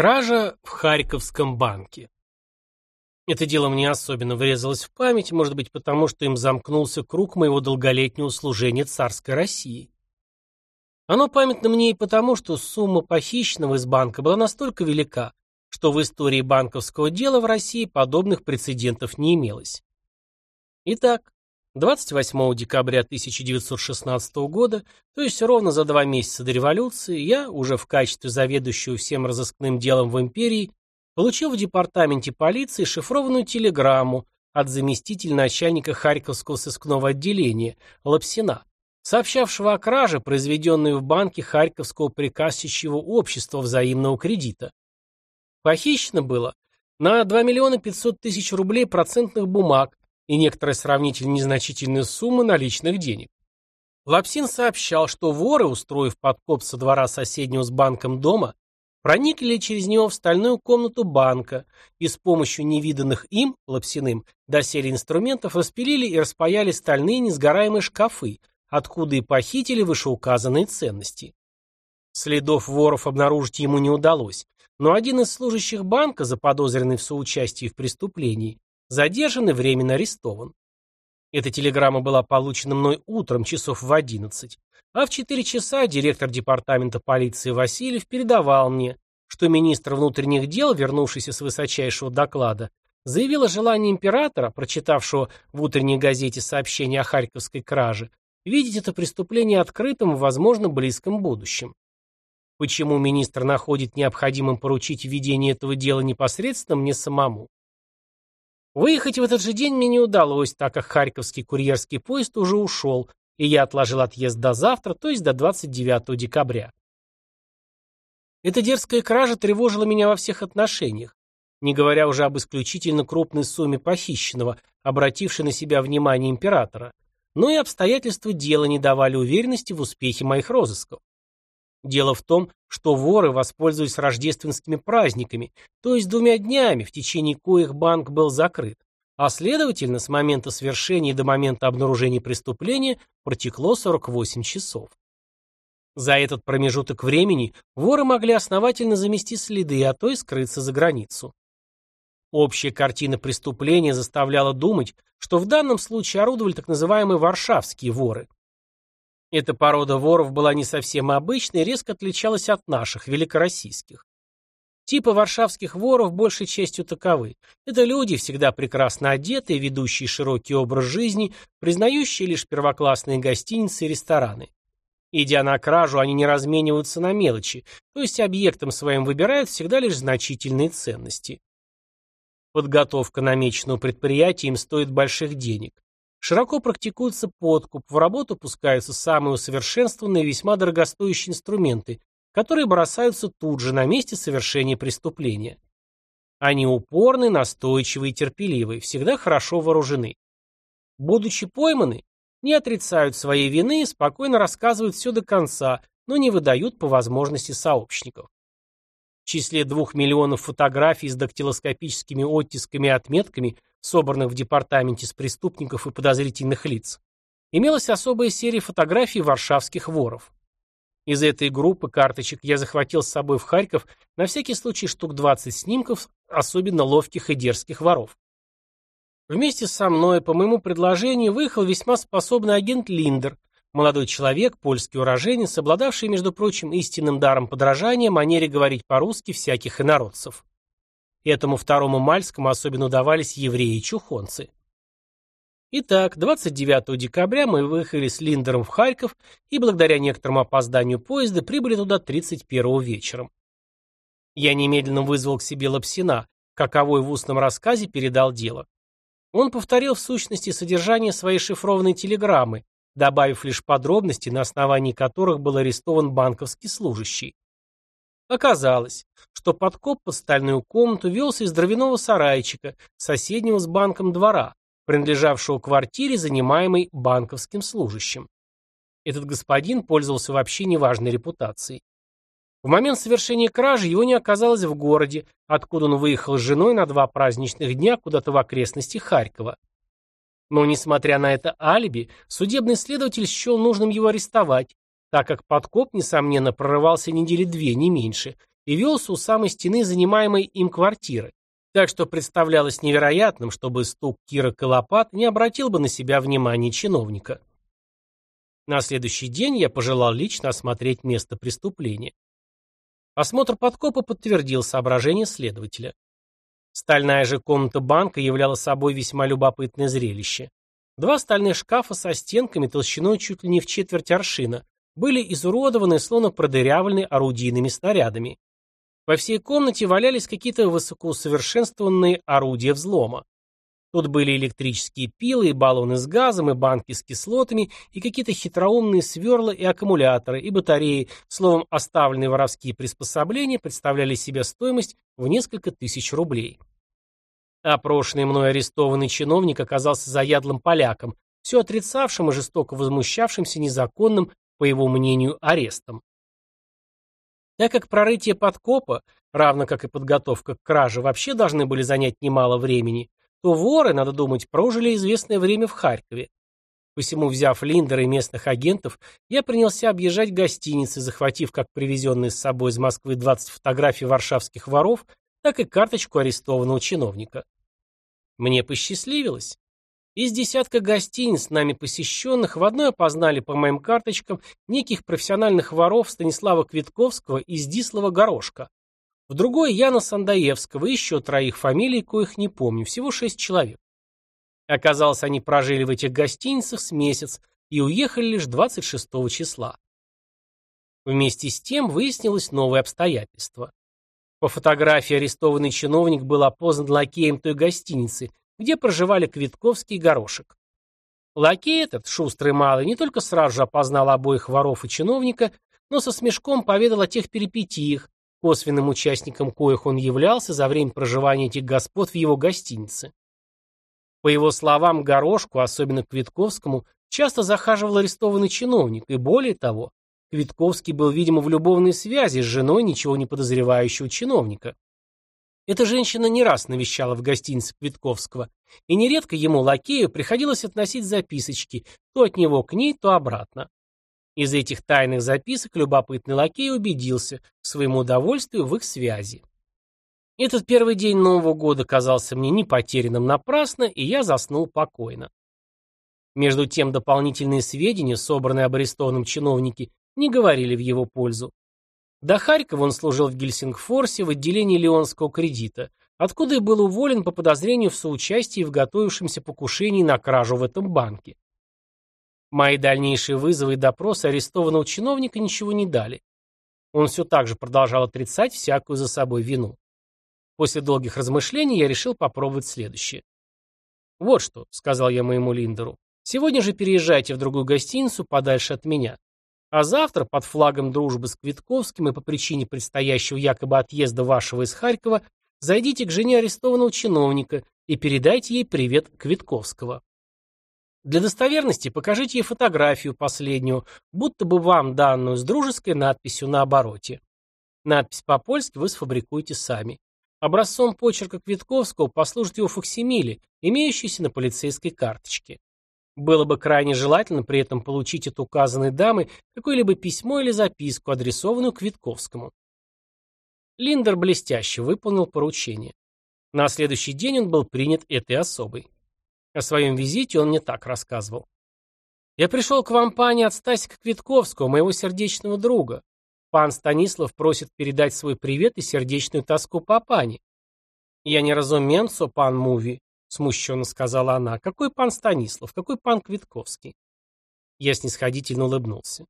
Кража в Харьковском банке. Это дело мне особенно врезалось в память, может быть, потому что им замкнулся круг моего долголетнего служения царской России. Оно памятно мне и потому, что сумма похищенного из банка была настолько велика, что в истории банковского дела в России подобных прецедентов не имелось. Итак, 28 декабря 1916 года, то есть ровно за два месяца до революции, я, уже в качестве заведующего всем разыскным делом в империи, получил в департаменте полиции шифрованную телеграмму от заместителя начальника Харьковского сыскного отделения Лапсина, сообщавшего о краже, произведенной в банке Харьковского приказчичьего общества взаимного кредита. Похищено было на 2 миллиона 500 тысяч рублей процентных бумаг, и некоторые сравнительно незначительные суммы наличных денег. Лапсин сообщал, что воры, устроив подкоп со двора соседнего с банком дома, проникли через него в стальную комнату банка и с помощью невиданных им, Лапсиным, доселе инструментов распилили и распаяли стальные несгораемые шкафы, откуда и похитили вышеуказанные ценности. Следов воров обнаружить ему не удалось, но один из служащих банка, заподозренный в соучастии в преступлении, Задержан и временно арестован. Эта телеграмма была получена мной утром, часов в одиннадцать, а в четыре часа директор департамента полиции Васильев передавал мне, что министр внутренних дел, вернувшийся с высочайшего доклада, заявил о желании императора, прочитавшего в утренней газете сообщение о Харьковской краже, видеть это преступление открытым в, возможно, близком будущем. Почему министр находит необходимым поручить ведение этого дела непосредственно мне самому? Выехать в этот же день мне не удалось, так как Харьковский курьерский поезд уже ушел, и я отложил отъезд до завтра, то есть до 29 декабря. Эта дерзкая кража тревожила меня во всех отношениях, не говоря уже об исключительно крупной сумме похищенного, обратившей на себя внимание императора, но и обстоятельства дела не давали уверенности в успехе моих розысков. Дело в том, что воры воспользовались рождественскими праздниками, то есть двумя днями, в течение коих банк был закрыт, а следовательно, с момента свершения до момента обнаружения преступления протекло 48 часов. За этот промежуток времени воры могли основательно замести следы, а то и скрыться за границу. Общая картина преступления заставляла думать, что в данном случае орудовали так называемые варшавские воры – эта порода воров была не совсем обычной и резко отличалась от наших, великороссийских. Типы варшавских воров большей частью таковы. Это люди, всегда прекрасно одетые, ведущие широкий образ жизни, признающие лишь первоклассные гостиницы и рестораны. Идя на кражу, они не размениваются на мелочи, то есть объектом своим выбирают всегда лишь значительные ценности. Подготовка намеченного предприятия им стоит больших денег. Широко практикуется подкуп, в работу пускаются самые усовершенствованные весьма дорогостоящие инструменты, которые бросаются тут же на месте совершения преступления. Они упорны, настойчивы и терпеливы, всегда хорошо вооружены. Будучи пойманы, не отрицают своей вины и спокойно рассказывают все до конца, но не выдают по возможности сообщников. В числе двух миллионов фотографий с дактилоскопическими оттисками и отметками – собранных в департаменте с преступников и подозрительных лиц, имелась особая серия фотографий варшавских воров. Из этой группы карточек я захватил с собой в Харьков на всякий случай штук 20 снимков особенно ловких и дерзких воров. Вместе со мной, по моему предложению, выехал весьма способный агент Линдер, молодой человек, польский уроженец, обладавший, между прочим, истинным даром подражания манере говорить по-русски всяких инородцев. Этому второму Мальскому особенно удавались евреи и чухонцы. Итак, 29 декабря мы выехали с Линдером в Харьков и благодаря некоторому опозданию поезда прибыли туда 31 вечером. Я немедленно вызвал к себе Лапсина, каковой в устном рассказе передал дело. Он повторил в сущности содержание своей шифрованной телеграммы, добавив лишь подробности, на основании которых был арестован банковский служащий. Оказалось, что подкоп под стальную комнату велся из дровяного сарайчика, соседнего с банком двора, принадлежавшего квартире, занимаемой банковским служащим. Этот господин пользовался вообще неважной репутацией. В момент совершения кражи его не оказалось в городе, откуда он выехал с женой на два праздничных дня куда-то в окрестности Харькова. Но, несмотря на это алиби, судебный следователь счел нужным его арестовать так как подкоп, несомненно, прорывался недели две, не меньше, и велся у самой стены занимаемой им квартиры, так что представлялось невероятным, чтобы стук кирок и лопат не обратил бы на себя внимание чиновника. На следующий день я пожелал лично осмотреть место преступления. Осмотр подкопа подтвердил соображения следователя. Стальная же комната банка являла собой весьма любопытное зрелище. Два стальных шкафа со стенками толщиной чуть ли не в четверть аршина были изуродованы, словно продырявлены орудийными снарядами. Во всей комнате валялись какие-то высокоусовершенствованные орудия взлома. Тут были электрические пилы, и баллоны с газом, и банки с кислотами, и какие-то хитроумные сверла и аккумуляторы, и батареи. Словом, оставленные воровские приспособления представляли себе стоимость в несколько тысяч рублей. Опрошенный мной арестованный чиновник оказался заядлым поляком, все отрицавшим и жестоко возмущавшимся незаконным, по его мнению, арестом. Так как прорытие подкопа, равно как и подготовка к краже, вообще должны были занять немало времени, то воры, надо думать, прожили известное время в Харькове. Посему, взяв Линдера и местных агентов, я принялся объезжать гостиницы, захватив как привезенные с собой из Москвы 20 фотографий варшавских воров, так и карточку арестованного чиновника. Мне посчастливилось. Из десятка гостиниц, нами посещенных, в одной опознали по моим карточкам неких профессиональных воров Станислава Квитковского и Здислава Горошка. В другой Яна Сандаевского и еще троих фамилий, коих не помню, всего шесть человек. Оказалось, они прожили в этих гостиницах с месяц и уехали лишь 26 числа. Вместе с тем выяснилось новое обстоятельство. По фотографии арестованный чиновник был опознан лакеем той гостиницы, где проживали Квитковский и Горошек. Лакей этот, шустрый малый, не только сразу же опознал обоих воров и чиновника, но со смешком поведал о тех перипетиях, косвенным участником коих он являлся за время проживания этих господ в его гостинице. По его словам, Горошку, особенно Квитковскому, часто захаживал арестованный чиновник, и более того, Квитковский был, видимо, в любовной связи с женой ничего не подозревающего чиновника. Эта женщина не раз навещала в гостинице Квитковского, и нередко ему, лакею, приходилось относить записочки то от него к ней, то обратно. Из этих тайных записок любопытный лакей убедился к своему удовольствию в их связи. Этот первый день Нового года казался мне не потерянным напрасно, и я заснул покойно. Между тем дополнительные сведения, собранные об арестованном чиновнике, не говорили в его пользу. До Харькова он служил в Гельсингфорсе в отделении Леонского кредита, откуда и был уволен по подозрению в соучастии в готовившемся покушении на кражу в этом банке. Мои дальнейшие вызовы и допросы арестованного чиновника ничего не дали. Он все так же продолжал отрицать всякую за собой вину. После долгих размышлений я решил попробовать следующее. «Вот что», — сказал я моему Линдеру, — «сегодня же переезжайте в другую гостиницу подальше от меня. А завтра, под флагом дружбы с Квитковским и по причине предстоящего якобы отъезда вашего из Харькова, зайдите к жене арестованного чиновника и передайте ей привет Квитковского. Для достоверности покажите ей фотографию последнюю, будто бы вам данную с дружеской надписью на обороте. Надпись по-польски вы сфабрикуете сами. Образцом почерка Квитковского послужит его факсимиле, имеющийся на полицейской карточке. Было бы крайне желательно при этом получить от указанной дамы какое-либо письмо или записку, адресованную Квитковскому. Линдер блестяще выполнил поручение. На следующий день он был принят этой особой. О своем визите он мне так рассказывал. «Я пришел к вам, пани, от Стасика Квитковского, моего сердечного друга. Пан Станислав просит передать свой привет и сердечную тоску по пани. Я не разуменцо, пан Муви, смущенно сказала она. Какой пан Станислав, какой пан Квитковский? Я снисходительно улыбнулся.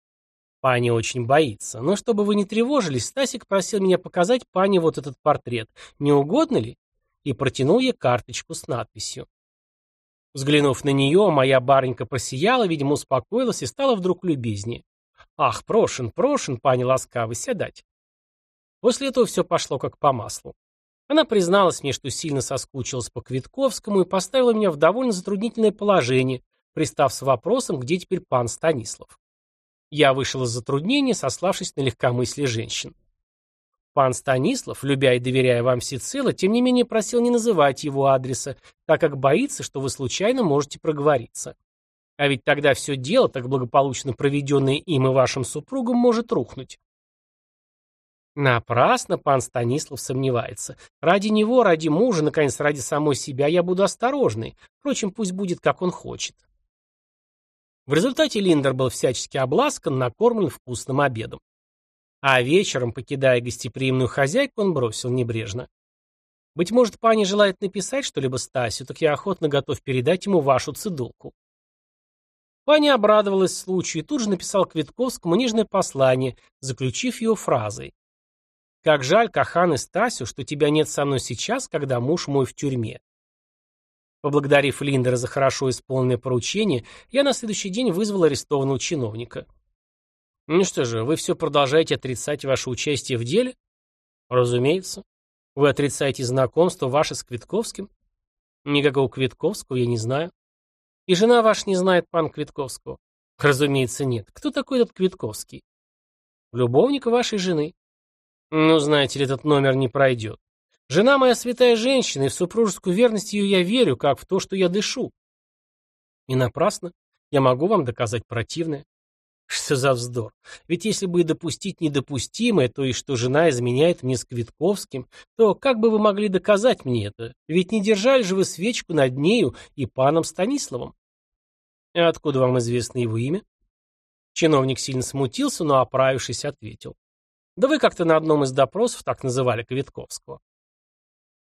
Пани очень боится. Но чтобы вы не тревожились, Стасик просил меня показать пани вот этот портрет. Не угодно ли? И протянул ей карточку с надписью. Взглянув на нее, моя барынька просияла, видимо, успокоилась и стала вдруг любезнее. «Ах, прошен, прошен, пани ласкавый, сядать». После этого все пошло как по маслу. Она призналась мне, что сильно соскучилась по Квитковскому и поставила меня в довольно затруднительное положение, пристав с вопросом, где теперь пан Станислав. Я вышел из затруднения, сославшись на легкомыслие женщин. Пан Станислав, любя и доверяя вам всецело, тем не менее просил не называть его адреса, так как боится, что вы случайно можете проговориться. А ведь тогда все дело, так благополучно проведенное им и вашим супругом, может рухнуть. Напрасно пан Станислав сомневается. Ради него, ради мужа, наконец, ради самой себя я буду осторожный. Впрочем, пусть будет, как он хочет. В результате Линдер был всячески обласкан, накормлен вкусным обедом. А вечером, покидая гостеприимную хозяйку, он бросил небрежно. «Быть может, пани желает написать что-либо Стасю, так я охотно готов передать ему вашу цедулку». Паня обрадовалась случаю и тут же написал Квитковскому нежное послание, заключив его фразой. «Как жаль, Кахан и Стасю, что тебя нет со мной сейчас, когда муж мой в тюрьме». Поблагодарив Линдера за хорошо исполненное поручение, я на следующий день вызвал арестованного чиновника. «Ну что же, вы все продолжаете отрицать ваше участие в деле?» «Разумеется. Вы отрицаете знакомство ваше с Квитковским?» «Никакого Квитковского я не знаю». И жена ваша не знает пан Квитковского? Разумеется, нет. Кто такой этот Квитковский? Любовник вашей жены. Ну, знаете ли, этот номер не пройдет. Жена моя святая женщина, и в супружескую верность ее я верю, как в то, что я дышу. И напрасно. Я могу вам доказать противное. Что за вздор? Ведь если бы и допустить недопустимое, то и что жена изменяет мне с Квитковским, то как бы вы могли доказать мне это? Ведь не держали же вы свечку над нею и паном Станиславом. А откуда вам известно его имя? Чиновник сильно смутился, но, оправившись, ответил. Да вы как-то на одном из допросов так называли Квитковского.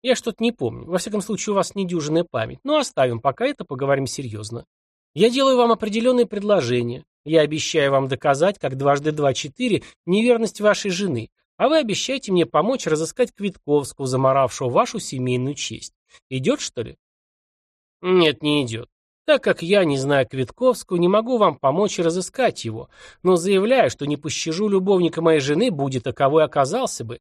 Я что-то не помню. Во всяком случае, у вас недюжинная память. Но оставим пока это, поговорим серьезно. Я делаю вам определенные предложения. Я обещаю вам доказать, как дважды два четыре, неверность вашей жены, а вы обещаете мне помочь разыскать Квитковского, заморавшего вашу семейную честь. Идет, что ли? Нет, не идет. Так как я, не зная Квитковского, не могу вам помочь разыскать его, но заявляю, что не пощажу любовника моей жены, будет таковой оказался бы.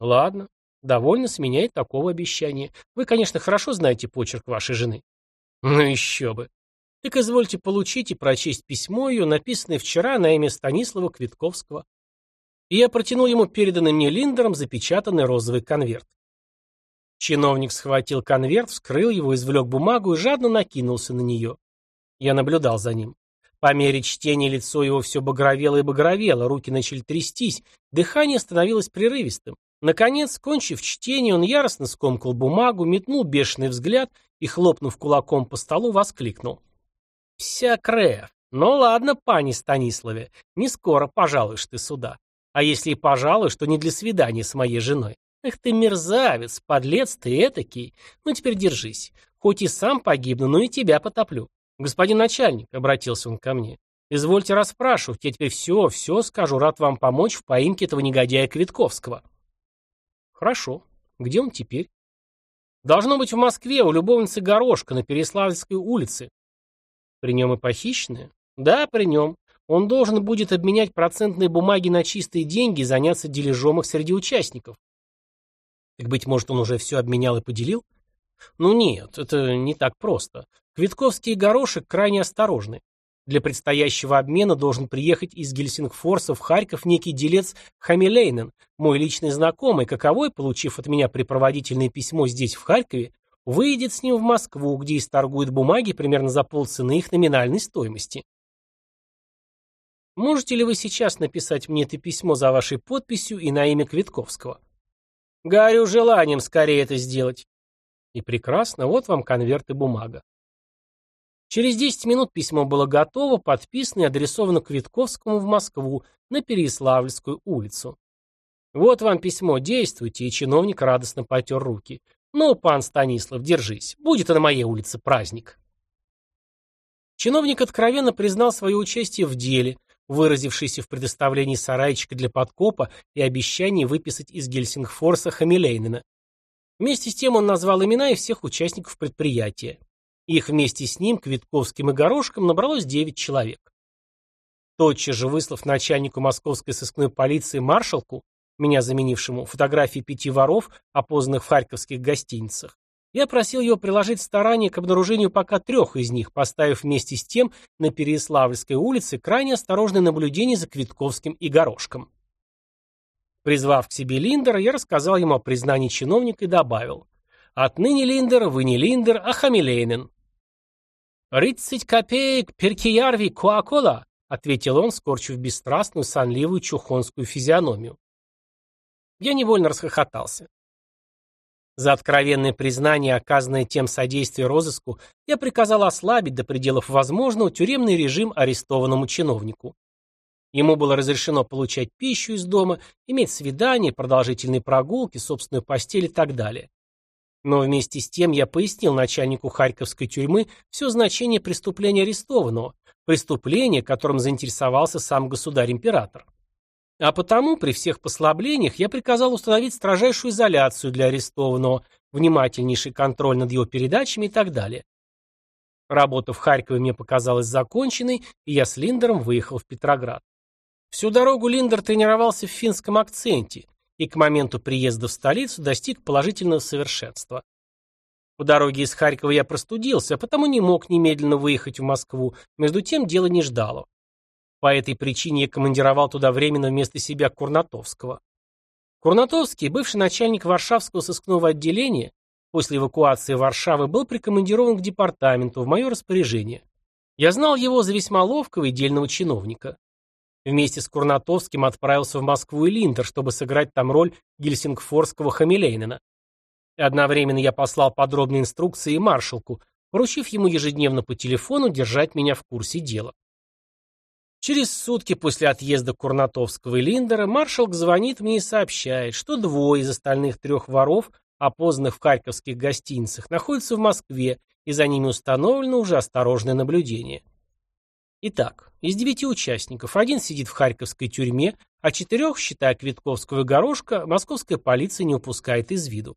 Ладно, довольно с меня и такого обещания. Вы, конечно, хорошо знаете почерк вашей жены. Ну еще бы. Так извольте получить и прочесть письмо ее, написанное вчера на имя Станислава Квитковского. И я протянул ему переданный мне Линдером запечатанный розовый конверт. Чиновник схватил конверт, вскрыл его, извлек бумагу и жадно накинулся на нее. Я наблюдал за ним. По мере чтения лицо его все багровело и багровело, руки начали трястись, дыхание становилось прерывистым. Наконец, кончив чтение, он яростно скомкал бумагу, метнул бешеный взгляд и, хлопнув кулаком по столу, воскликнул. Вся крев. Ну ладно, пани Станиславе, не скоро пожалуешь ты сюда. А если и пожалуешь, то не для свидания с моей женой. Эх ты мерзавец, подлец ты этакий. Ну теперь держись. Хоть и сам погибну, но и тебя потоплю. Господин начальник, — обратился он ко мне, — извольте расспрашивать, я теперь все, все скажу, рад вам помочь в поимке этого негодяя Квитковского. Хорошо. Где он теперь? Должно быть в Москве, у любовницы Горошка на Переславльской улице. При нем и похищенные? Да, при нем. Он должен будет обменять процентные бумаги на чистые деньги и заняться дележом их среди участников. Так, быть может, он уже все обменял и поделил? Ну нет, это не так просто. Квитковский и Горошек крайне осторожны. Для предстоящего обмена должен приехать из Гельсингфорса в Харьков некий делец Хамилейнен, мой личный знакомый, каковой, получив от меня припроводительное письмо здесь, в Харькове, выйдет с ним в Москву, где исторгует бумаги примерно за полцены их номинальной стоимости. Можете ли вы сейчас написать мне это письмо за вашей подписью и на имя Квитковского? Горю желанием скорее это сделать. И прекрасно, вот вам конверт и бумага. Через 10 минут письмо было готово, подписано и адресовано Квитковскому в Москву на Переяславльскую улицу. Вот вам письмо, действуйте, и чиновник радостно потер руки. «Ну, пан Станислав, держись. Будет и на моей улице праздник». Чиновник откровенно признал свое участие в деле, выразившееся в предоставлении сарайчика для подкопа и обещании выписать из Гельсингфорса Хамилейнена. Вместе с тем он назвал имена и всех участников предприятия. Их вместе с ним, Квитковским и Горошком, набралось 9 человек. Тотчас же выслав начальнику московской сыскной полиции маршалку, меня заменившему, фотографии пяти воров, опознанных в харьковских гостиницах, я просил его приложить старание к обнаружению пока трех из них, поставив вместе с тем на Переяславльской улице крайне осторожное наблюдение за Квитковским и Горошком. Призвав к себе Линдера, я рассказал ему о признании чиновника и добавил. «Отныне, Линдер, вы не Линдер, а Хамилейнен». «Тридцать копеек перкиярви куакола», ответил он, скорчив бесстрастную, сонливую чухонскую физиономию. Я невольно расхохотался. За откровенное признание, оказанное тем содействие розыску, я приказал ослабить до пределов возможного тюремный режим арестованному чиновнику. Ему было разрешено получать пищу из дома, иметь свидания, продолжительные прогулки, собственную постель и так далее. Но вместе с тем я пояснил начальнику Харьковской тюрьмы все значение преступления арестованного, преступления, которым заинтересовался сам государь-император. А потому при всех послаблениях я приказал установить строжайшую изоляцию для арестованного, внимательнейший контроль над его передачами и так далее. Работа в Харькове мне показалась законченной, и я с Линдером выехал в Петроград. Всю дорогу Линдер тренировался в финском акценте и к моменту приезда в столицу достиг положительного совершенства. По дороге из Харькова я простудился, а потому не мог немедленно выехать в Москву, между тем дело не ждало. По этой причине я командировал туда временно вместо себя Курнатовского. Курнатовский, бывший начальник Варшавского сыскного отделения, после эвакуации Варшавы был прикомандирован к департаменту в мое распоряжение. Я знал его за весьма ловкого и дельного чиновника. Вместе с Курнатовским отправился в Москву и Линдер, чтобы сыграть там роль гельсингфорского Хамилейнена. Одновременно я послал подробные инструкции маршалку, поручив ему ежедневно по телефону держать меня в курсе дела. Через сутки после отъезда Курнатовского и Линдера маршалк звонит мне и сообщает, что двое из остальных трех воров, опознанных в харьковских гостиницах, находятся в Москве, и за ними установлено уже осторожное наблюдение. Итак, из девяти участников один сидит в харьковской тюрьме, а четырех, считая Квитковского и Горошка, московская полиция не упускает из виду.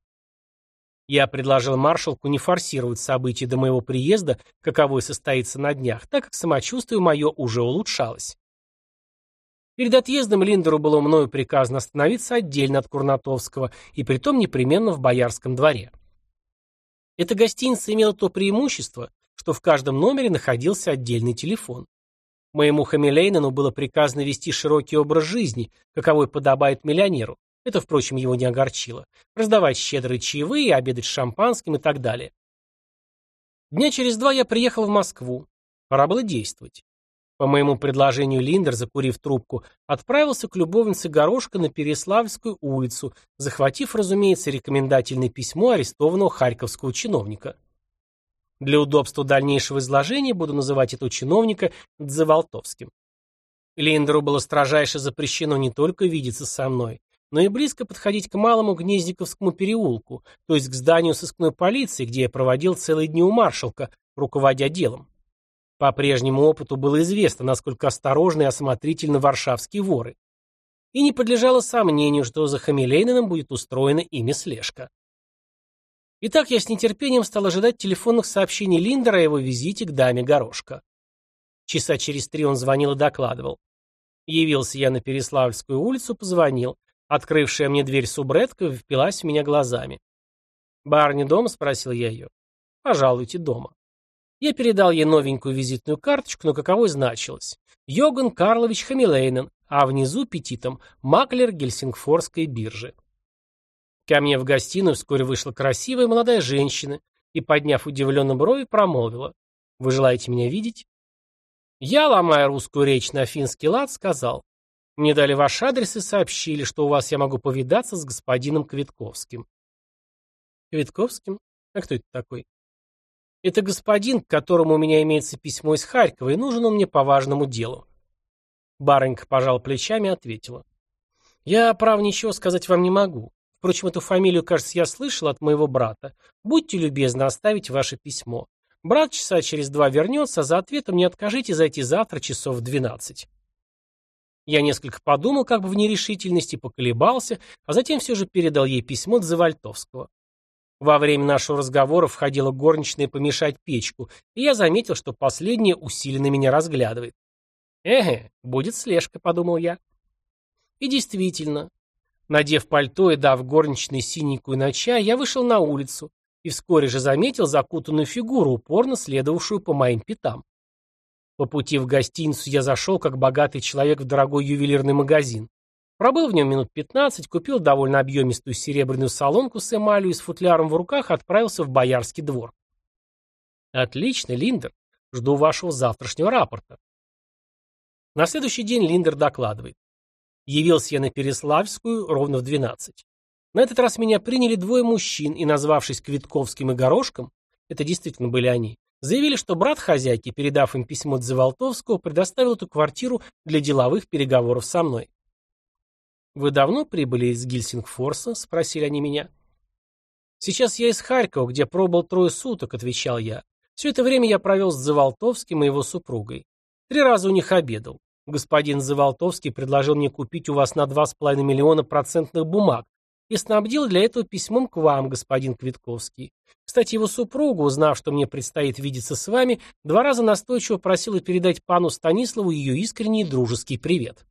Я предложил маршалку не форсировать события до моего приезда, каковой состоится на днях, так как самочувствие мое уже улучшалось. Перед отъездом Линдеру было мною приказано остановиться отдельно от Курнатовского, и притом непременно в Боярском дворе. Эта гостиница имела то преимущество, что в каждом номере находился отдельный телефон. Моему Хамилейнену было приказано вести широкий образ жизни, каковой подобает миллионеру, это, впрочем, его не огорчило. Раздавать щедрые чаевые, обедать шампанским и так далее. Дня через два я приехал в Москву. Пора было действовать. По моему предложению Линдер, закурив трубку, отправился к любовнице Горошка на Переславскую улицу, захватив, разумеется, рекомендательное письмо арестованного харьковского чиновника. Для удобства дальнейшего изложения буду называть этого чиновника Дзеволтовским. Линдеру было строжайше запрещено не только видеться со мной, но и близко подходить к Малому Гнездиковскому переулку, то есть к зданию сыскной полиции, где я проводил целые дни у маршалка, руководя делом. По прежнему опыту было известно, насколько осторожны и осмотрительны варшавские воры. И не подлежало сомнению, что за Хамилейниным будет устроена ими слежка. Итак, я с нетерпением стал ожидать телефонных сообщений Линдера о его визите к даме Горошка. Часа через три он звонил и докладывал. Явился я на Переславльскую улицу, позвонил. Открывшая мне дверь субредка впилась в меня глазами. «Барни дома?» — спросил я ее. «Пожалуйте, дома». Я передал ей новенькую визитную карточку, но каковой значилось. Йоган Карлович Хамилейнен, а внизу петитом «Маклер Гельсингфорской биржи». Ко мне в гостиную вскоре вышла красивая молодая женщина и, подняв удивленно брови, промолвила. «Вы желаете меня видеть?» Я, ломая русскую речь на финский лад, сказал. Мне дали ваш адрес и сообщили, что у вас я могу повидаться с господином Квитковским. Квитковским? А кто это такой? Это господин, к которому у меня имеется письмо из Харькова, и нужен он мне по важному делу. Барынька пожал плечами и ответила. Я, прав, ничего сказать вам не могу. Впрочем, эту фамилию, кажется, я слышал от моего брата. Будьте любезны оставить ваше письмо. Брат часа через два вернется, а за ответом не откажите зайти завтра часов в двенадцать. Я несколько подумал, как бы в нерешительности, поколебался, а затем все же передал ей письмо Дзавальтовского. Во время нашего разговора входила горничная помешать печку, и я заметил, что последняя усиленно меня разглядывает. «Эге, будет слежка», — подумал я. И действительно, надев пальто и дав горничной синенькую на чай, я вышел на улицу и вскоре же заметил закутанную фигуру, упорно следовавшую по моим пятам. По пути в гостиницу я зашел, как богатый человек, в дорогой ювелирный магазин. Пробыл в нем минут пятнадцать, купил довольно объемистую серебряную солонку с эмалью и с футляром в руках отправился в Боярский двор. Отлично, Линдер. Жду вашего завтрашнего рапорта. На следующий день Линдер докладывает. Явился я на Переславскую ровно в 12. На этот раз меня приняли двое мужчин и, назвавшись Квитковским и Горошком, это действительно были они, заявили, что брат хозяйки, передав им письмо Дзеволтовского, предоставил эту квартиру для деловых переговоров со мной. «Вы давно прибыли из Гильсингфорса?» — спросили они меня. «Сейчас я из Харькова, где пробыл трое суток», — отвечал я. «Все это время я провел с Заволтовским и его супругой. Три раза у них обедал. Господин Заволтовский предложил мне купить у вас на два с половиной миллиона процентных бумаг и снабдил для этого письмом к вам, господин Квитковский. Кстати, его супруга, узнав, что мне предстоит видеться с вами, два раза настойчиво просила передать пану Станиславу ее искренний и дружеский привет».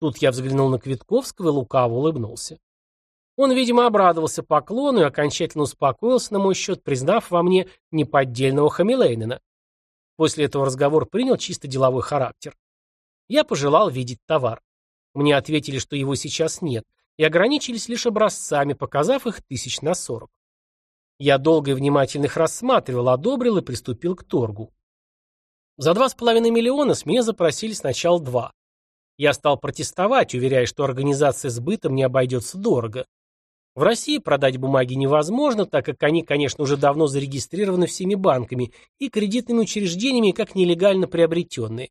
Тут я взглянул на Квитковского и лукаво улыбнулся. Он, видимо, обрадовался поклону и окончательно успокоился на мой счет, признав во мне неподдельного Хамилейнена. После этого разговор принял чисто деловой характер. Я пожелал видеть товар. Мне ответили, что его сейчас нет, и ограничились лишь образцами, показав их тысяч на сорок. Я долго и внимательно их рассматривал, одобрил и приступил к торгу. За два с половиной миллиона с меня запросили сначала два. Я стал протестовать, уверяя, что организация сбыта мне обойдется дорого. В России продать бумаги невозможно, так как они, конечно, уже давно зарегистрированы всеми банками и кредитными учреждениями как нелегально приобретенные.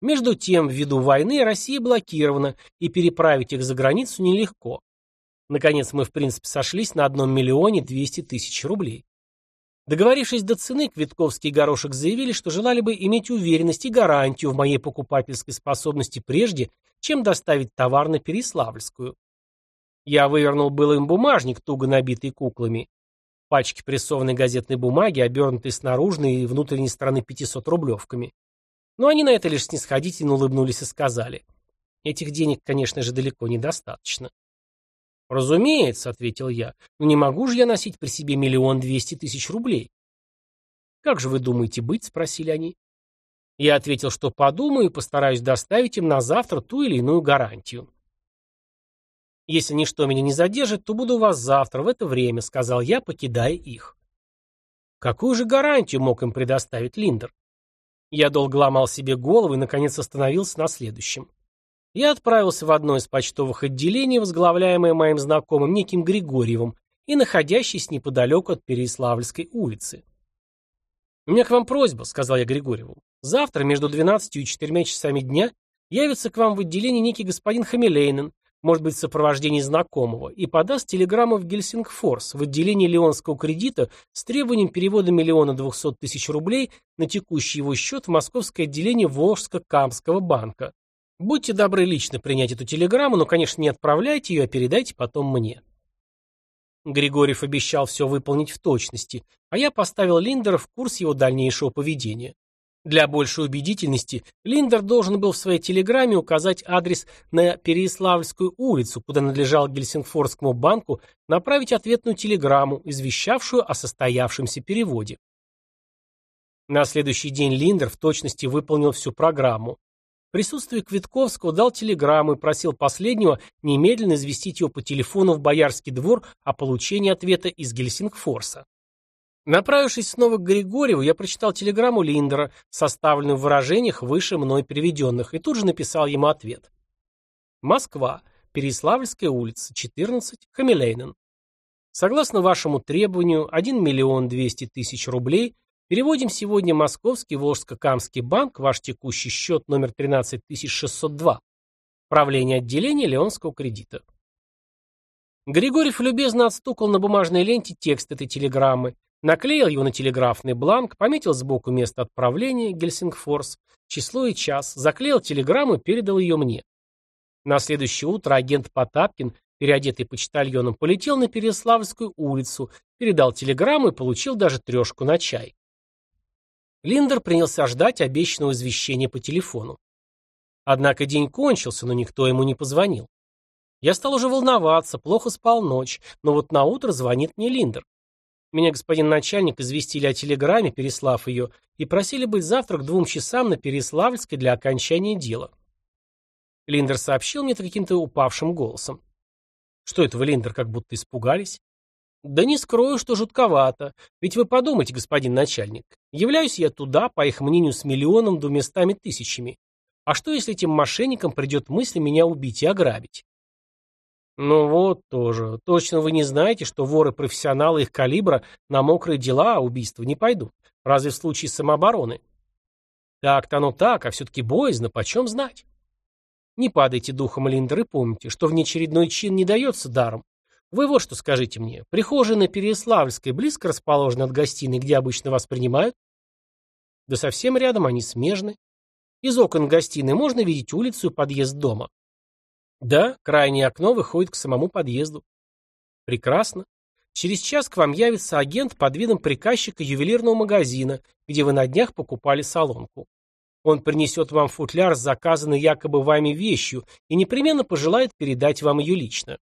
Между тем, ввиду войны Россия блокирована, и переправить их за границу нелегко. Наконец, мы в принципе сошлись на одном миллионе двести тысяч рублей. Договорившись до цены, Квитковский и Горошек заявили, что желали бы иметь уверенность и гарантию в моей покупательской способности прежде, чем доставить товар на Переславльскую. Я вывернул был им бумажник, туго набитый куклами. Пачки прессованной газетной бумаги, обернутые с наружной и внутренней стороны 500-рублевками. Но они на это лишь снисходительно улыбнулись и сказали. Этих денег, конечно же, далеко недостаточно. «Разумеется», — ответил я, — «но не могу же я носить при себе миллион двести тысяч рублей». «Как же вы думаете быть?» — спросили они. Я ответил, что подумаю и постараюсь доставить им на завтра ту или иную гарантию. «Если ничто меня не задержит, то буду у вас завтра в это время», — сказал я, покидая их. Какую же гарантию мог им предоставить Линдер? Я долго ломал себе голову и, наконец, остановился на следующем. Я отправился в одно из почтовых отделений, возглавляемое моим знакомым неким Григорьевым и находящееся неподалеку от Переславльской улицы. «У меня к вам просьба», — сказал я Григорьеву. «Завтра между 12 и 4 часами дня явится к вам в отделение некий господин Хамилейнен, может быть, в сопровождении знакомого, и подаст телеграмму в Гельсингфорс в отделение Леонского кредита с требованием перевода миллиона двухсот тысяч рублей на текущий его счет в московское отделение Волжско-Камского банка. Будьте добры лично принять эту телеграмму, но, конечно, не отправляйте ее, а передайте потом мне. Григорьев обещал все выполнить в точности, а я поставил Линдера в курс его дальнейшего поведения. Для большей убедительности Линдер должен был в своей телеграмме указать адрес на Переяславльскую улицу, куда надлежал Гельсингфорскому банку направить ответную телеграмму, извещавшую о состоявшемся переводе. На следующий день Линдер в точности выполнил всю программу. В присутствии Квитковского дал телеграмму и просил последнего немедленно известить его по телефону в Боярский двор о получении ответа из Гельсингфорса. Направившись снова к Григорьеву, я прочитал телеграмму Линдера, составленную в выражениях, выше мной переведенных, и тут же написал ему ответ. Москва. Переславльская улица, 14, Хамилейнен. Согласно вашему требованию, 1 миллион 200 тысяч рублей переводим сегодня Московский Волжско-Камский банк, ваш текущий счет номер 13602, правление отделения Леонского кредита. Григорьев любезно отстукал на бумажной ленте текст этой телеграммы, Наклеил его на телеграфный бланк, пометил сбоку место отправления, Гельсингфорс, число и час, заклеил телеграмму и передал ее мне. На следующее утро агент Потапкин, переодетый почтальоном, полетел на Переславскую улицу, передал телеграмму и получил даже трешку на чай. Линдер принялся ждать обещанного извещения по телефону. Однако день кончился, но никто ему не позвонил. Я стал уже волноваться, плохо спал ночь, но вот на утро звонит мне Линдер. Меня господин начальник известили о телеграмме, переслав ее, и просили быть завтра к двум часам на Переславльской для окончания дела. Линдер сообщил мне это каким-то упавшим голосом. Что это вы, Линдер, как будто испугались? Да не скрою, что жутковато. Ведь вы подумайте, господин начальник. Являюсь я туда, по их мнению, с миллионом двумястами тысячами. А что, если этим мошенникам придет мысль меня убить и ограбить? Ну вот тоже. Точно вы не знаете, что воры-профессионалы их калибра на мокрые дела, а убийства не пойдут. Разве в случае самообороны? Так-то оно так, а все-таки боязно, почем знать? Не падайте духом, Линдер, и помните, что внеочередной чин не дается даром. Вы вот что скажите мне. Прихожая на Переславльской близко расположена от гостиной, где обычно вас принимают? Да совсем рядом, они смежны. Из окон гостиной можно видеть улицу и подъезд дома. Да, крайнее окно выходит к самому подъезду. Прекрасно. Через час к вам явится агент под видом приказчика ювелирного магазина, где вы на днях покупали солонку. Он принесет вам футляр с заказанной якобы вами вещью и непременно пожелает передать вам ее лично.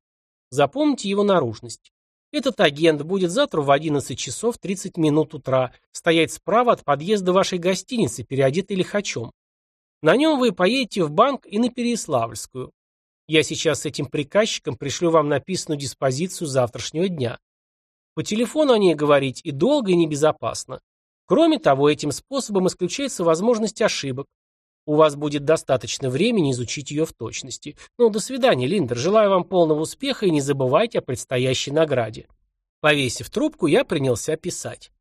Запомните его наружность. Этот агент будет завтра в 11 часов 30 минут утра стоять справа от подъезда вашей гостиницы, переодетый лихачом. На нем вы поедете в банк и на Переяславльскую. Я сейчас с этим приказчиком пришлю вам написанную диспозицию завтрашнего дня. По телефону о ней говорить и долго, и небезопасно. Кроме того, этим способом исключается возможность ошибок. У вас будет достаточно времени изучить ее в точности. Ну, до свидания, Линдер. Желаю вам полного успеха и не забывайте о предстоящей награде. Повесив трубку, я принялся писать.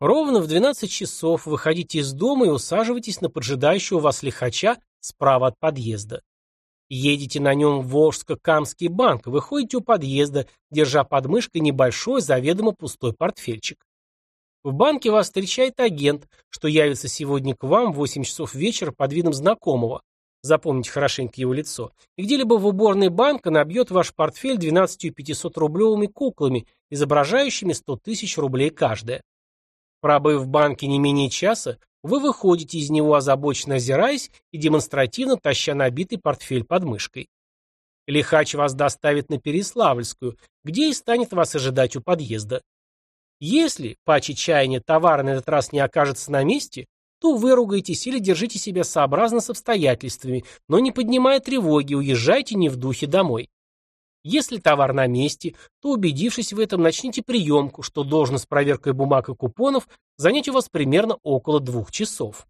Ровно в 12 часов выходите из дома и усаживайтесь на поджидающего вас лихача справа от подъезда. Едете на нем в Волжско-Камский банк, выходите у подъезда, держа под мышкой небольшой, заведомо пустой портфельчик. В банке вас встречает агент, что явится сегодня к вам в 8 часов вечера под видом знакомого. Запомните хорошенько его лицо. И где-либо в уборной банка набьет ваш портфель 12 500-рублевыми куклами, изображающими 100 тысяч рублей каждая. Пробыв в банке не менее часа, вы выходите из него, озабоченно озираясь и демонстративно таща набитый портфель под мышкой. Лихач вас доставит на Переславльскую, где и станет вас ожидать у подъезда. Если, паче чаяния, товар на этот раз не окажется на месте, то выругайтесь или держите себя сообразно с обстоятельствами, но не поднимая тревоги, уезжайте не в духе домой. Если товар на месте, то, убедившись в этом, начните приемку, что должно с проверкой бумаг и купонов занять у вас примерно около двух часов.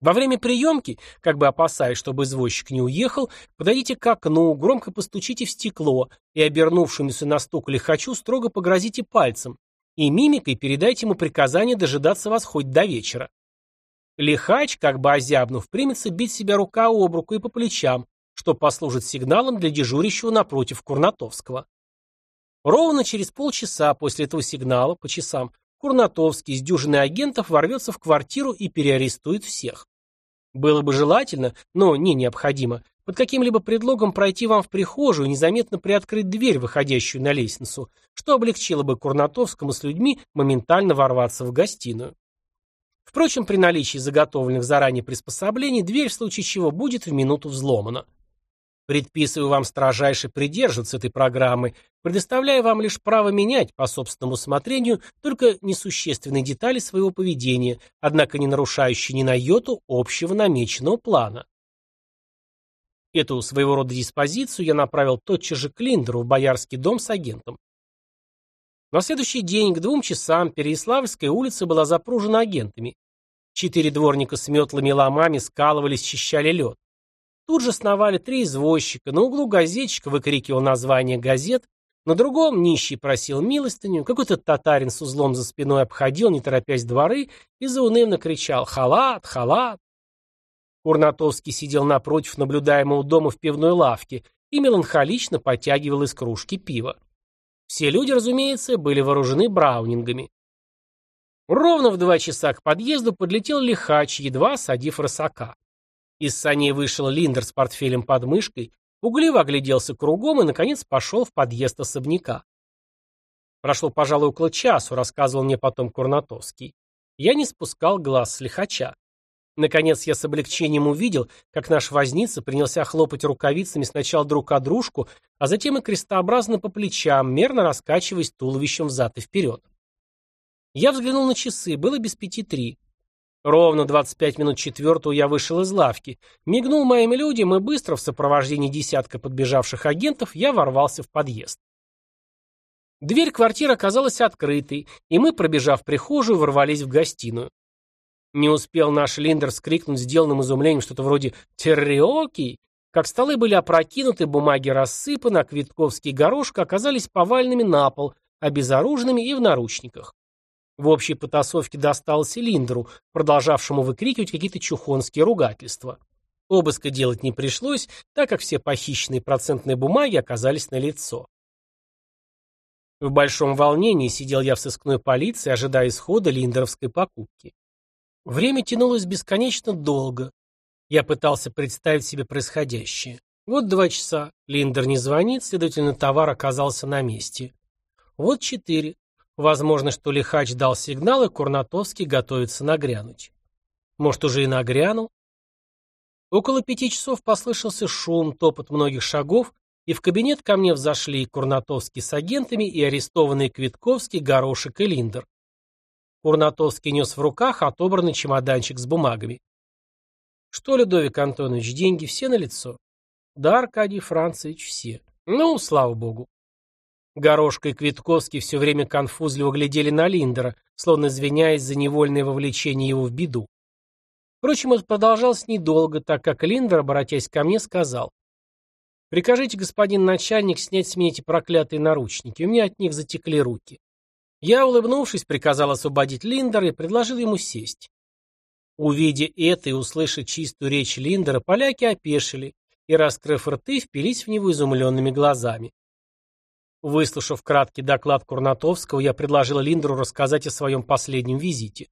Во время приемки, как бы опасаясь, чтобы извозчик не уехал, подойдите к окну, громко постучите в стекло и, обернувшемуся на стук лихачу, строго погрозите пальцем и мимикой передайте ему приказание дожидаться вас хоть до вечера. Лихач, как бы озябнув, примется бить себя рука об руку и по плечам, что послужит сигналом для дежурящего напротив Курнатовского. Ровно через полчаса после этого сигнала, по часам, Курнатовский с дюжиной агентов ворвется в квартиру и переарестует всех. Было бы желательно, но не необходимо, под каким-либо предлогом пройти вам в прихожую и незаметно приоткрыть дверь, выходящую на лестницу, что облегчило бы Курнатовскому с людьми моментально ворваться в гостиную. Впрочем, при наличии заготовленных заранее приспособлений, дверь в случае чего будет в минуту взломана. Предписываю вам строжайше придерживаться этой программы, предоставляя вам лишь право менять по собственному усмотрению только несущественные детали своего поведения, однако не нарушающие ни на йоту общего намеченного плана. Эту своего рода диспозицию я направил тотчас же к Линдеру в Боярский дом с агентом. На следующий день к двум часам Переяславская улица была запружена агентами. Четыре дворника с метлами и ломами скалывались, счищали лед. Тут же сновали три извозчика, на углу газетчик выкрикивал название газет, на другом нищий просил милостыню, какой-то татарин с узлом за спиной обходил, не торопясь дворы, и заунывно кричал «Халат! Халат!». Курнатовский сидел напротив наблюдаемого дома в пивной лавке и меланхолично потягивал из кружки пива. Все люди, разумеется, были вооружены браунингами. Ровно в два часа к подъезду подлетел лихач, едва садив рысака. Из саней вышел Линдер с портфелем под мышкой, угливо огляделся кругом и, наконец, пошел в подъезд особняка. Прошло, пожалуй, около часу, рассказывал мне потом Курнатовский. Я не спускал глаз с лихача. Наконец я с облегчением увидел, как наш возница принялся хлопать рукавицами сначала друг о дружку, а затем и крестообразно по плечам, мерно раскачиваясь туловищем взад и вперед. Я взглянул на часы, было без пяти три. Ровно 25 минут четвертого я вышел из лавки, мигнул моим людям и быстро в сопровождении десятка подбежавших агентов я ворвался в подъезд. Дверь квартиры оказалась открытой, и мы, пробежав прихожую, ворвались в гостиную. Не успел наш Линдер скрикнуть сделанным изумлением что-то вроде «Терриоки», как столы были опрокинуты, бумаги рассыпаны, а Квитковский горошка оказались повальными на пол, обезоруженными и в наручниках. В общей потасовке досталось Линдеру, продолжавшему выкрикивать какие-то чухонские ругательства. Обыска делать не пришлось, так как все похищенные процентные бумаги оказались на лицо. В большом волнении сидел я в сыскной полиции, ожидая исхода линдеровской покупки. Время тянулось бесконечно долго. Я пытался представить себе происходящее. Вот два часа. Линдер не звонит, следовательно, товар оказался на месте. Вот четыре. Возможно, что Лихач дал сигнал, и Курнатовский готовится нагрянуть. Может, уже и нагрянул? Около пяти часов послышался шум, топот многих шагов, и в кабинет ко мне взошли Курнатовский с агентами, и арестованные Квитковский, Горошек и Линдер. Курнатовский нес в руках отобранный чемоданчик с бумагами. «Что, Людовик Антонович, деньги все на лицо?» «Да, Аркадий Францевич, все. Ну, слава богу». Горошка и Квитковский все время конфузливо глядели на Линдера, словно извиняясь за невольное вовлечение его в беду. Впрочем, это продолжалось недолго, так как Линдер, обратясь ко мне, сказал. «Прикажите, господин начальник, снять с меня эти проклятые наручники, у меня от них затекли руки». Я, улыбнувшись, приказал освободить Линдера и предложил ему сесть. Увидя это и услышав чистую речь Линдера, поляки опешили и, раскрыв рты, впились в него изумленными глазами. Выслушав краткий доклад Курнатовского, я предложил Линдеру рассказать о своем последнем визите.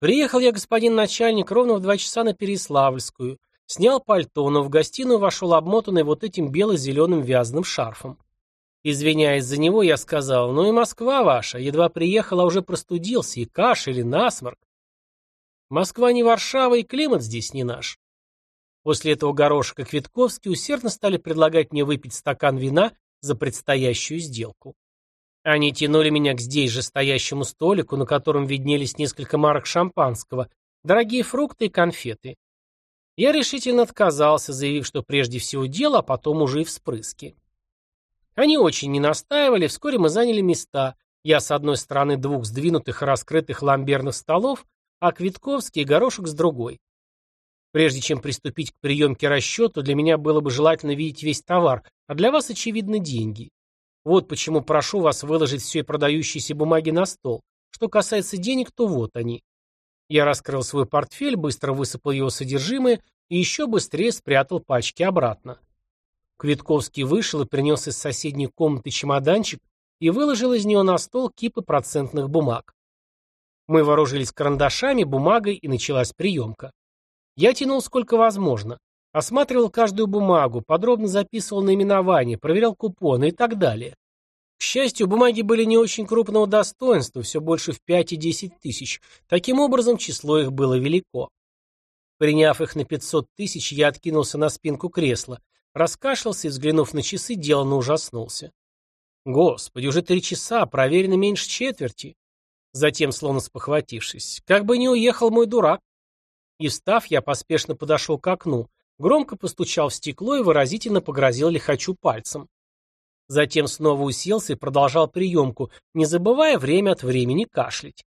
Приехал я, господин начальник, ровно в два часа на Переславльскую, снял пальто, но в гостиную вошел обмотанный вот этим бело-зеленым вязаным шарфом. Извиняясь за него, я сказал, ну и Москва ваша, едва приехала, уже простудился, и кашель, и насморк. Москва не Варшава, и климат здесь не наш. После этого Горошек и Квитковский усердно стали предлагать мне выпить стакан вина за предстоящую сделку. Они тянули меня к здесь же стоящему столику, на котором виднелись несколько марок шампанского, дорогие фрукты и конфеты. Я решительно отказался, заявив, что прежде всего дело, а потом уже и вспрыски. Они очень не настаивали, вскоре мы заняли места. Я с одной стороны двух сдвинутых и раскрытых ламберных столов, а Квитковский и Горошек с другой. Прежде чем приступить к приемке расчету, для меня было бы желательно видеть весь товар, а для вас, очевидно, деньги. Вот почему прошу вас выложить все продающиеся бумаги на стол. Что касается денег, то вот они. Я раскрыл свой портфель, быстро высыпал его содержимое и еще быстрее спрятал пачки обратно. Квитковский вышел и принес из соседней комнаты чемоданчик и выложил из него на стол кипы процентных бумаг. Мы вооружились карандашами, бумагой, и началась приемка. Я тянул сколько возможно. Осматривал каждую бумагу, подробно записывал наименование, проверял купоны и так далее. К счастью, бумаги были не очень крупного достоинства, все больше в 5 и 10 тысяч. Таким образом, число их было велико. Приняв их на 500 тысяч, я откинулся на спинку кресла, Раскашлялся и, взглянув на часы, деланно ужаснулся. Господи, уже три часа, проверено меньше четверти. Затем, словно спохватившись, как бы не уехал мой дурак. И встав, я поспешно подошел к окну, громко постучал в стекло и выразительно погрозил лихачу пальцем. Затем снова уселся и продолжал приемку, не забывая время от времени кашлять.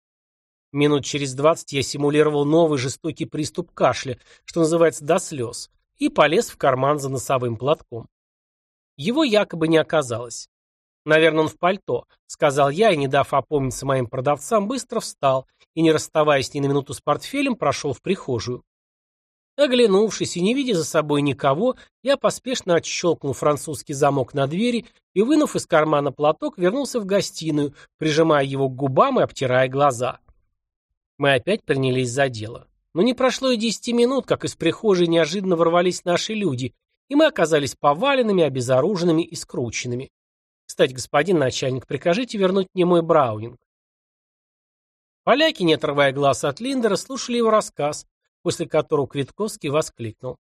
Минут через двадцать я симулировал новый жестокий приступ кашля, что называется до слез, и полез в карман за носовым платком. Его якобы не оказалось. «Наверное, он в пальто», — сказал я, и, не дав опомниться моим продавцам, быстро встал и, не расставаясь ни на минуту с портфелем, прошел в прихожую. Оглянувшись и не видя за собой никого, я поспешно отщелкнул французский замок на двери и, вынув из кармана платок, вернулся в гостиную, прижимая его к губам и обтирая глаза. Мы опять принялись за дело. Но не прошло и десяти минут, как из прихожей неожиданно ворвались наши люди, и мы оказались поваленными, обезоруженными и скрученными. Кстати, господин начальник, прикажите вернуть мне мой браунинг. Поляки, не отрывая глаз от Линдера, слушали его рассказ, после которого Квитковский воскликнул.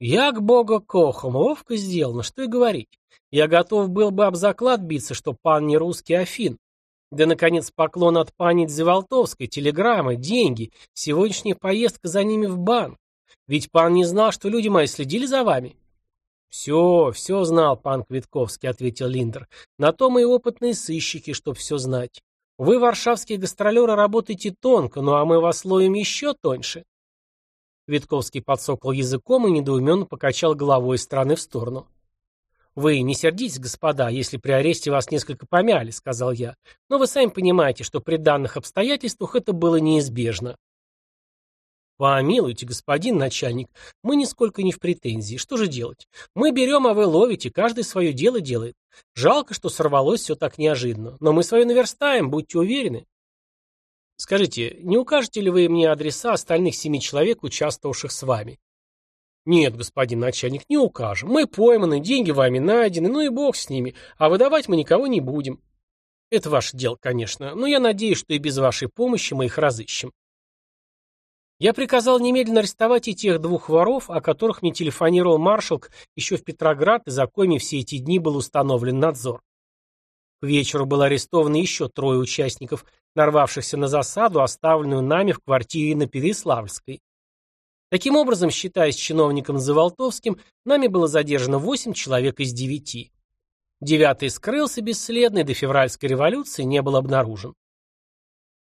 «Як бога кохом, ловко сделано, что и говорить. Я готов был бы об заклад биться, что пан не русский Афин. Да, наконец, поклон от пани Дзеволтовской, телеграмма, деньги, сегодняшняя поездка за ними в банк. Ведь пан не знал, что люди мои следили за вами. «Все, все знал пан Квитковский», — ответил Линдер. «На то мы и опытные сыщики, чтоб все знать. Вы, варшавские гастролеры, работаете тонко, ну а мы вас ловим еще тоньше. Витковский подсокол языком и недоуменно покачал головой из стороны в сторону. «Вы не сердитесь, господа, если при аресте вас несколько помяли», — сказал я. «Но вы сами понимаете, что при данных обстоятельствах это было неизбежно». «Помилуйте, господин начальник, мы нисколько не в претензии. Что же делать? Мы берем, а вы ловите, каждый свое дело делает. Жалко, что сорвалось все так неожиданно. Но мы свое наверстаем, будьте уверены». «Скажите, не укажете ли вы мне адреса остальных семи человек, участвовавших с вами?» «Нет, господин начальник, не укажем. Мы пойманы, деньги вами найдены, ну и бог с ними, а выдавать мы никого не будем. Это ваше дело, конечно, но я надеюсь, что и без вашей помощи мы их разыщем». Я приказал немедленно арестовать и тех двух воров, о которых мне телефонировал маршалк еще в Петроград и за коими все эти дни был установлен надзор. К вечеру было арестовано еще трое участников, нарвавшихся на засаду, оставленную нами в квартире на Переславльской. Таким образом, считаясь чиновником Заволтовским, нами было задержано 8 человек из 9. Девятый скрылся бесследно и до февральской революции не был обнаружен.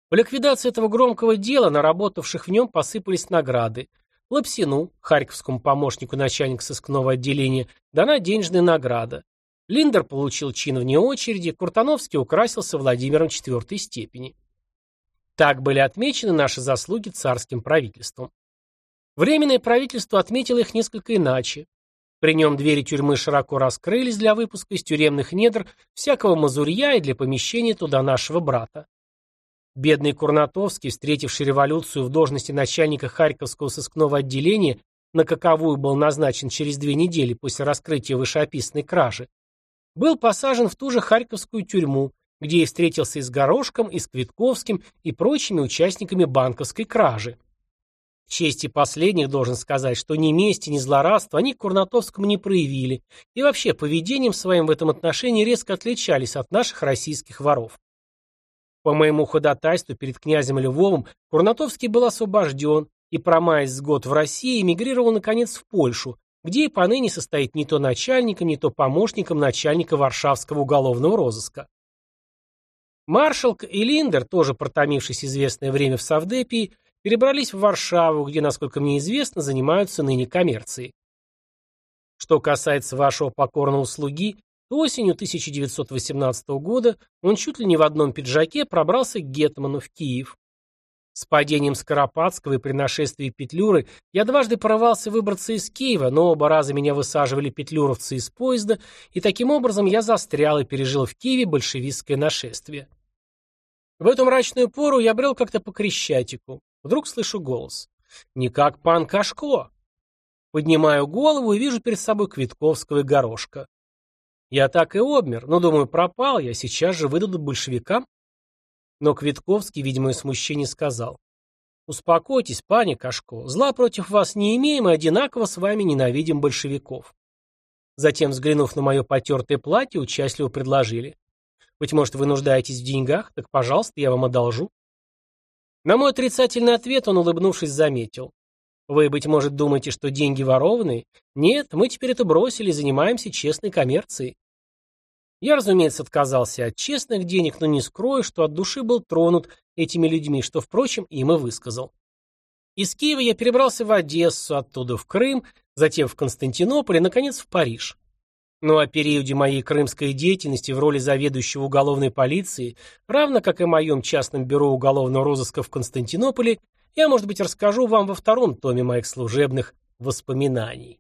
По ликвидации этого громкого дела на работавших в нем посыпались награды. Лапсину, харьковскому помощнику начальника сыскного отделения, дана денежная награда. Линдер получил чин вне очереди, Куртановский украсился Владимиром четвертой степени. Так были отмечены наши заслуги царским правительством. Временное правительство отметило их несколько иначе. При нем двери тюрьмы широко раскрылись для выпуска из тюремных недр всякого мазурья и для помещения туда нашего брата. Бедный Курнатовский, встретивший революцию в должности начальника Харьковского сыскного отделения, на каковую был назначен через две недели после раскрытия вышеописанной кражи, был посажен в ту же Харьковскую тюрьму, где и встретился и с Горошком, и с Квитковским, и прочими участниками банковской кражи. К чести последних должен сказать, что ни мести, ни злорадства они к Курнатовскому не проявили, и вообще поведением своим в этом отношении резко отличались от наших российских воров. По моему ходатайству перед князем Львовым Курнатовский был освобожден и, промаясь год в России, эмигрировал наконец в Польшу, где и поныне состоит не то начальником, не то помощником начальника Варшавского уголовного розыска. Маршалк и Линдер, тоже протомившись известное время в Савдепии, перебрались в Варшаву, где, насколько мне известно, занимаются ныне коммерцией. Что касается вашего покорного слуги, осенью 1918 года он чуть ли не в одном пиджаке пробрался к Гетману в Киев. С падением Скоропадского и при нашествии Петлюры я дважды порывался выбраться из Киева, но оба раза меня высаживали петлюровцы из поезда, и таким образом я застрял и пережил в Киеве большевистское нашествие. В эту мрачную пору я брел как-то по Крещатику. Вдруг слышу голос. «Не как пан Кашко!» Поднимаю голову и вижу перед собой Квитковского и Горошка. Я так и обмер, но, думаю, пропал я, сейчас же выдадут большевикам. Но Квитковский, видимо, из смущения сказал. «Успокойтесь, пани Кашко, зла против вас не имеем и одинаково с вами ненавидим большевиков». Затем, взглянув на мое потертое платье, участливо предложили. «Быть может, вы нуждаетесь в деньгах? Так, пожалуйста, я вам одолжу». На мой отрицательный ответ он, улыбнувшись, заметил. Вы, быть может, думаете, что деньги ворованные? Нет, мы теперь это бросили и занимаемся честной коммерцией. Я, разумеется, отказался от честных денег, но не скрою, что от души был тронут этими людьми, что, впрочем, им и высказал. Из Киева я перебрался в Одессу, оттуда в Крым, затем в Константинополь и, наконец, в Париж. Но о периоде моей крымской деятельности в роли заведующего уголовной полиции, равно как и моем частном бюро уголовного розыска в Константинополе, я, может быть, расскажу вам во втором томе моих служебных воспоминаний.